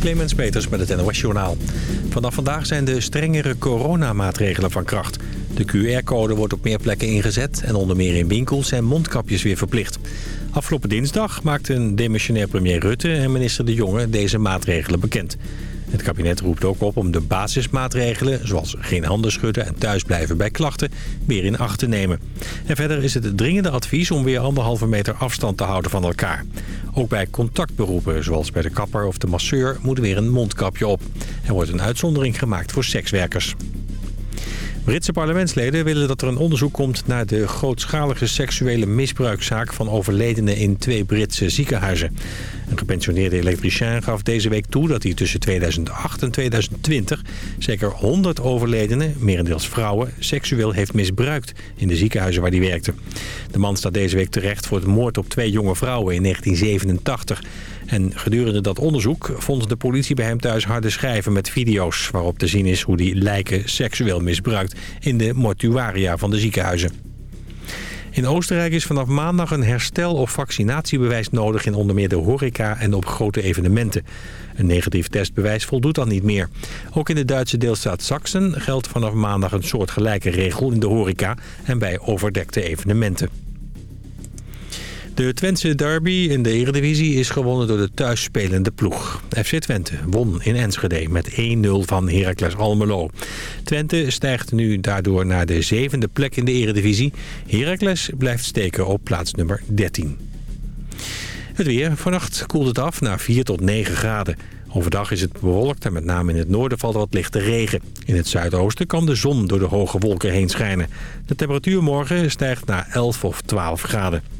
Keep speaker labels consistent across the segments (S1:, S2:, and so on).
S1: Clemens Peters met het NOS Journaal. Vanaf vandaag zijn de strengere coronamaatregelen van kracht. De QR-code wordt op meer plekken ingezet en onder meer in winkels zijn mondkapjes weer verplicht. Afgelopen dinsdag maakten demissionair premier Rutte en minister De Jonge deze maatregelen bekend. Het kabinet roept ook op om de basismaatregelen, zoals geen handen schudden en thuisblijven bij klachten, weer in acht te nemen. En verder is het dringende advies om weer anderhalve meter afstand te houden van elkaar. Ook bij contactberoepen, zoals bij de kapper of de masseur, moet weer een mondkapje op. Er wordt een uitzondering gemaakt voor sekswerkers. Britse parlementsleden willen dat er een onderzoek komt naar de grootschalige seksuele misbruikzaak van overledenen in twee Britse ziekenhuizen. Een gepensioneerde elektricien gaf deze week toe dat hij tussen 2008 en 2020 zeker 100 overledenen, merendeels vrouwen, seksueel heeft misbruikt in de ziekenhuizen waar hij werkte. De man staat deze week terecht voor het moord op twee jonge vrouwen in 1987. En gedurende dat onderzoek vond de politie bij hem thuis harde schijven met video's... waarop te zien is hoe die lijken seksueel misbruikt in de mortuaria van de ziekenhuizen. In Oostenrijk is vanaf maandag een herstel- of vaccinatiebewijs nodig... in onder meer de horeca en op grote evenementen. Een negatief testbewijs voldoet dan niet meer. Ook in de Duitse deelstaat Sachsen geldt vanaf maandag een soortgelijke regel in de horeca... en bij overdekte evenementen. De Twentse derby in de Eredivisie is gewonnen door de thuisspelende ploeg. FC Twente won in Enschede met 1-0 van Heracles Almelo. Twente stijgt nu daardoor naar de zevende plek in de Eredivisie. Heracles blijft steken op plaats nummer 13. Het weer. Vannacht koelt het af naar 4 tot 9 graden. Overdag is het bewolkt en met name in het noorden valt wat lichte regen. In het zuidoosten kan de zon door de hoge wolken heen schijnen. De temperatuur morgen stijgt naar 11 of 12 graden.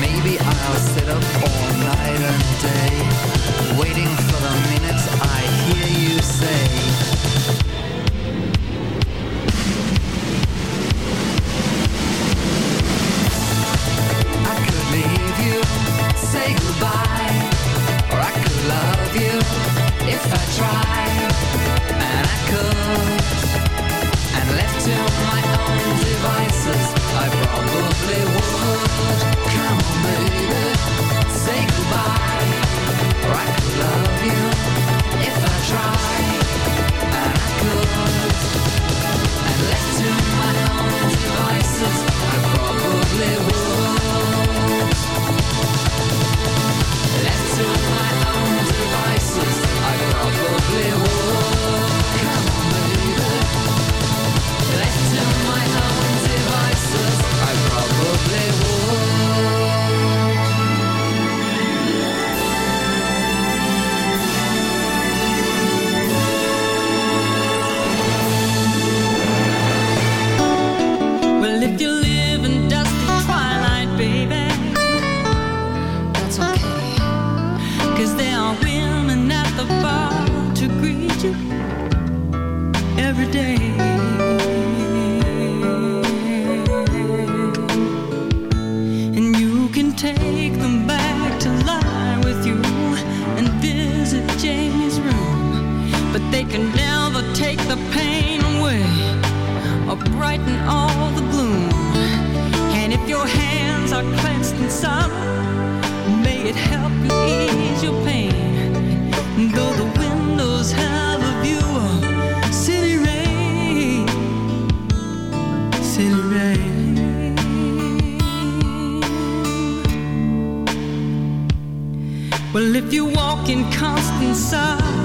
S2: Maybe I'll
S3: sit up all night and day Waiting for the minute I hear you say
S4: in constant sorrow.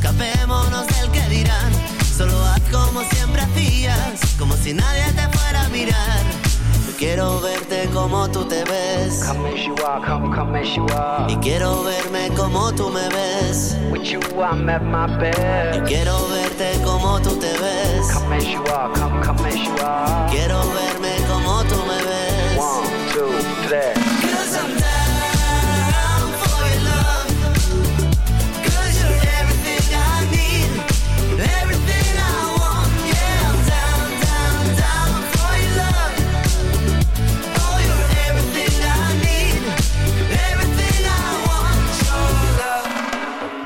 S5: Escapémonos del que dirán. Solo haz como siempre hacías, como si nadie te fuera a mirar. Yo quiero verte como tú te ves.
S6: Come as you are, come, come as you are.
S5: Y quiero verme como tú me ves.
S6: With you, I'm at my
S5: Y
S6: best.
S5: quiero verte como tú te ves.
S6: Come as you are, come, come as you are.
S5: Quiero verme como tú me ves.
S6: One, two, three.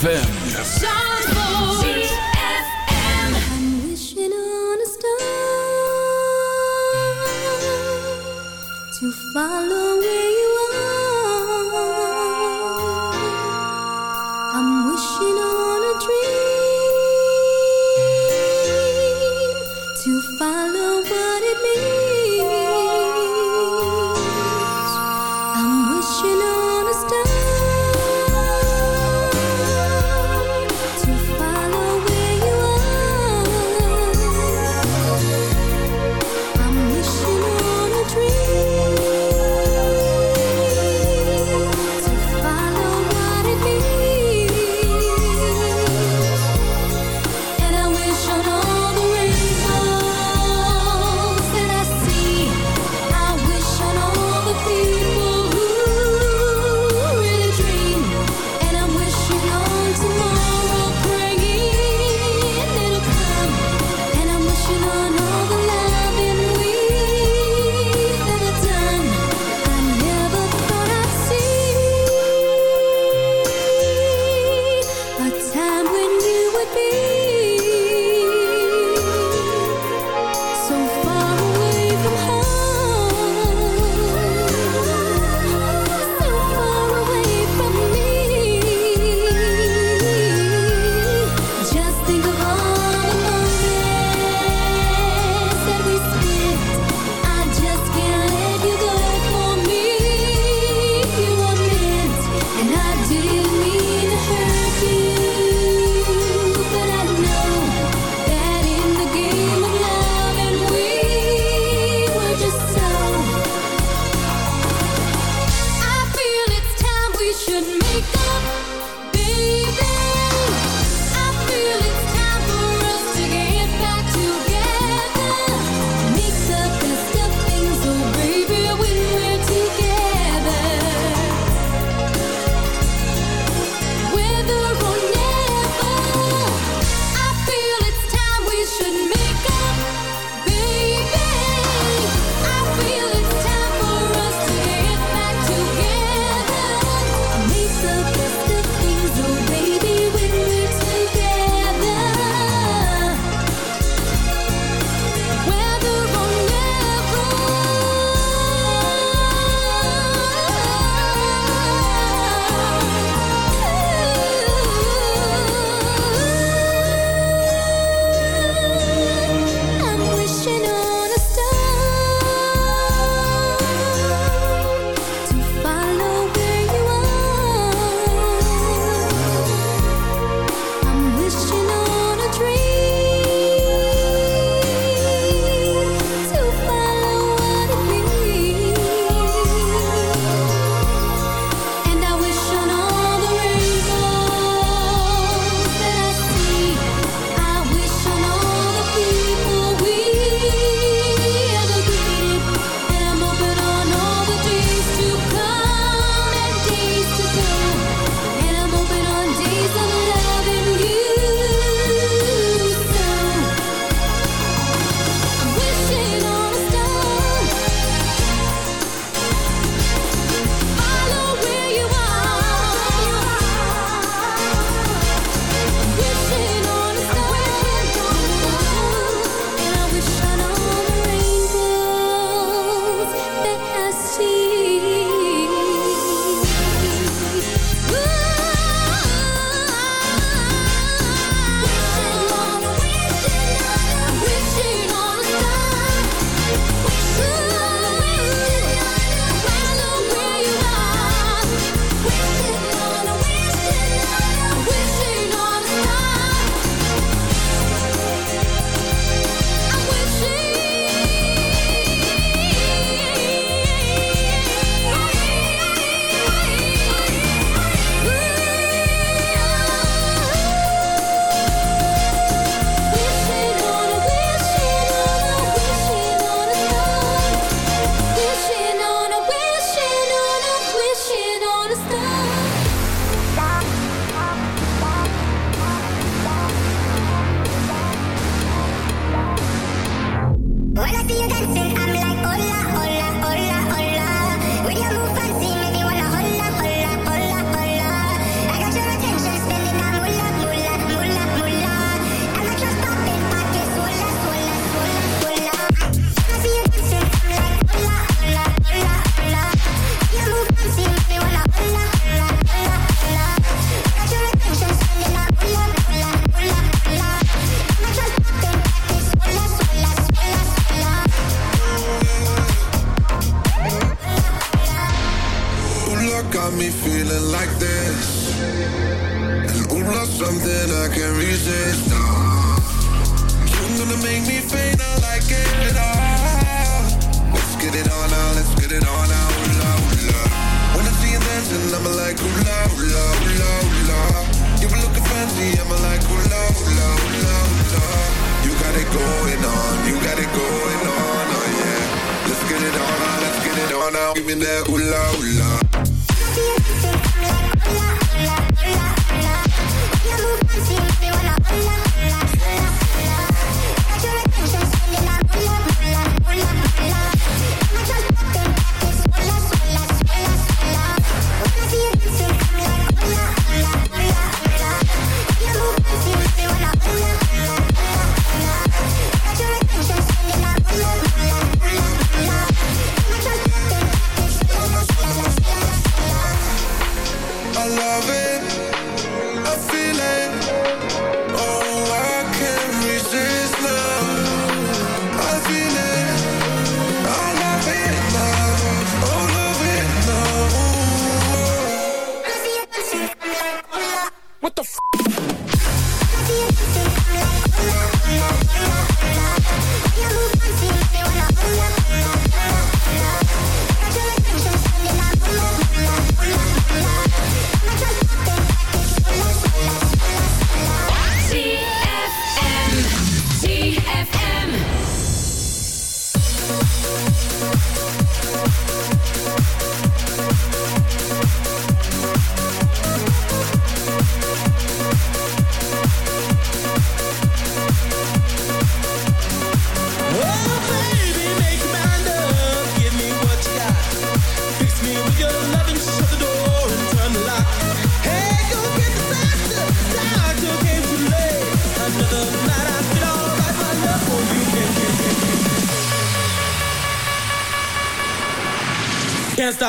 S7: ZFM.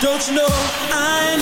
S8: Don't you know
S7: I'm?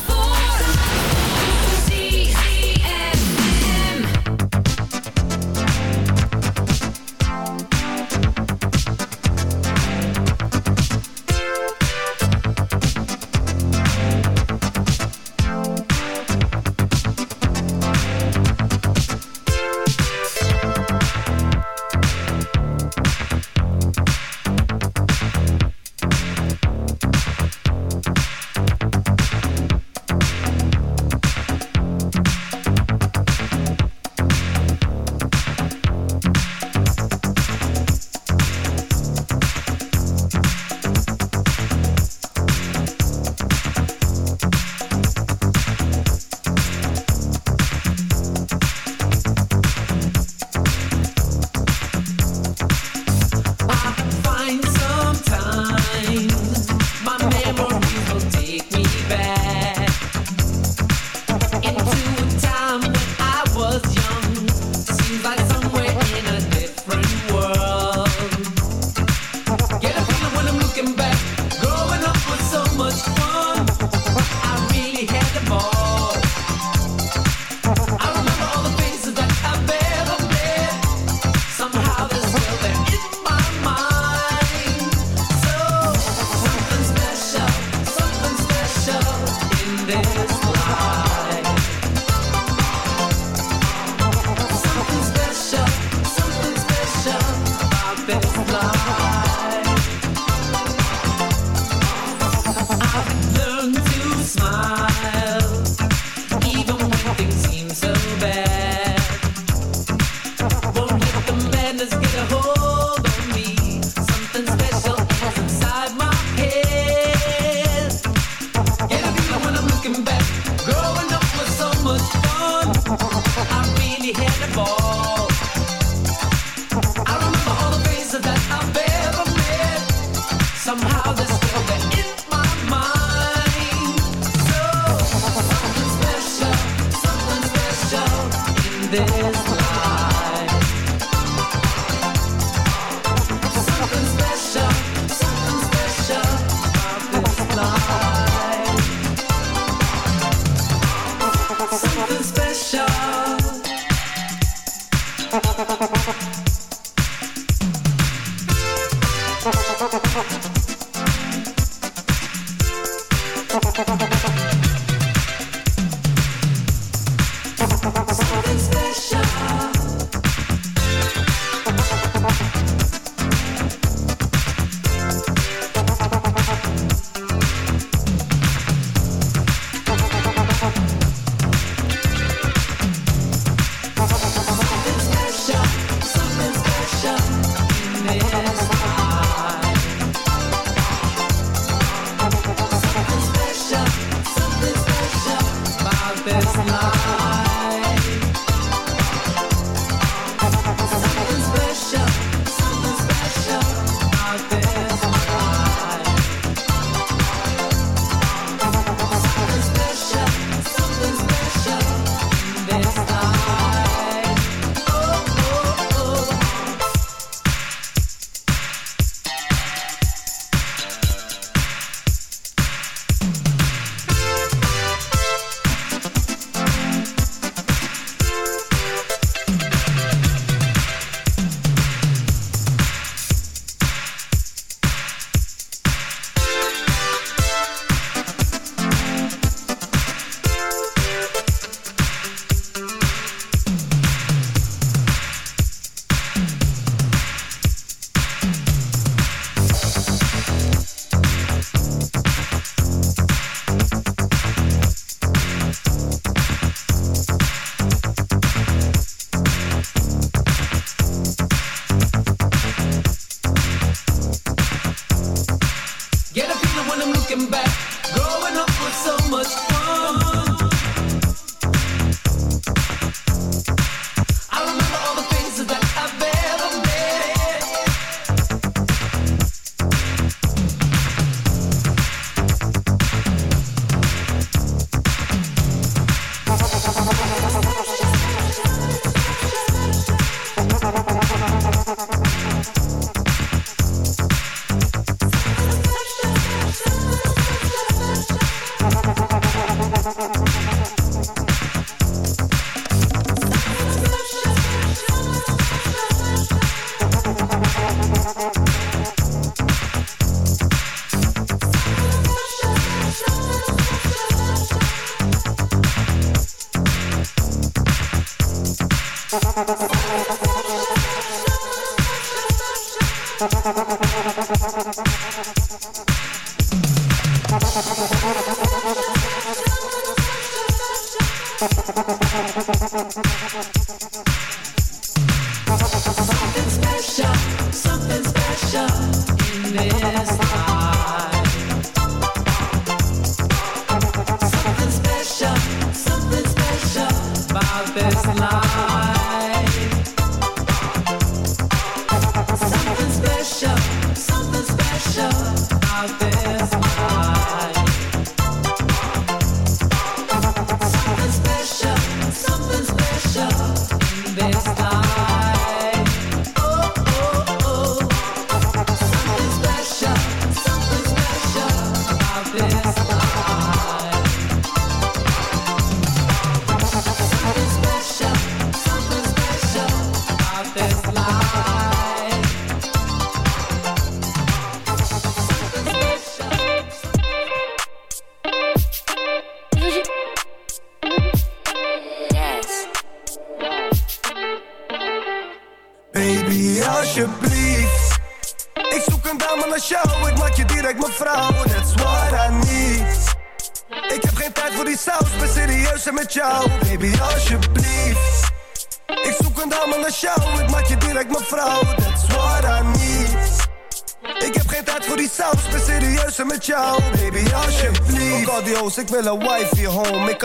S9: ik wil een wifey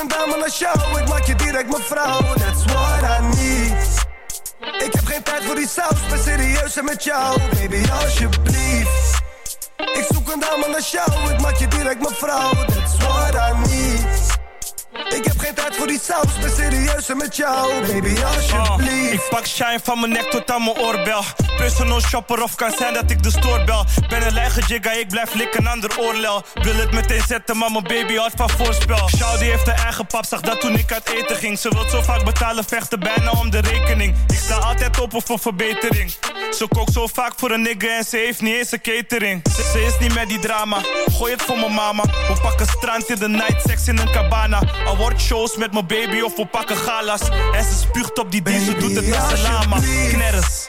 S9: Ik zoek een dame naar jou, ik maak je direct mijn vrouw. That's what I need. Ik heb geen tijd voor die saus, ben serieus en met jou. Baby, alsjeblieft. Ik zoek een dame naar jou, ik maak je direct mijn vrouw. That's what I need. Ik heb geen tijd voor die saus, ben serieus en met jou. Baby, alsjeblieft.
S10: Uh, ik pak shine van mijn nek tot aan mijn oorbel. Personal shopper of kan zijn dat ik de store bel. Ben een lege jigga, ik blijf likken aan de oorlel. Wil het meteen zetten, maar mijn baby houdt van voorspel. Shao die heeft haar eigen pap, zag dat toen ik uit eten ging. Ze wil zo vaak betalen, vechten bijna om de rekening. Ik sta altijd open voor verbetering. Ze kookt zo vaak voor een nigga en ze heeft niet eens een catering. Ze, is niet met die drama, gooi het voor mijn mama. We pakken strand in de night, seks in een cabana. Awardshows met mijn baby of we pakken galas. En ze spuugt op die die, ze doet het met z'n lama. Knerres.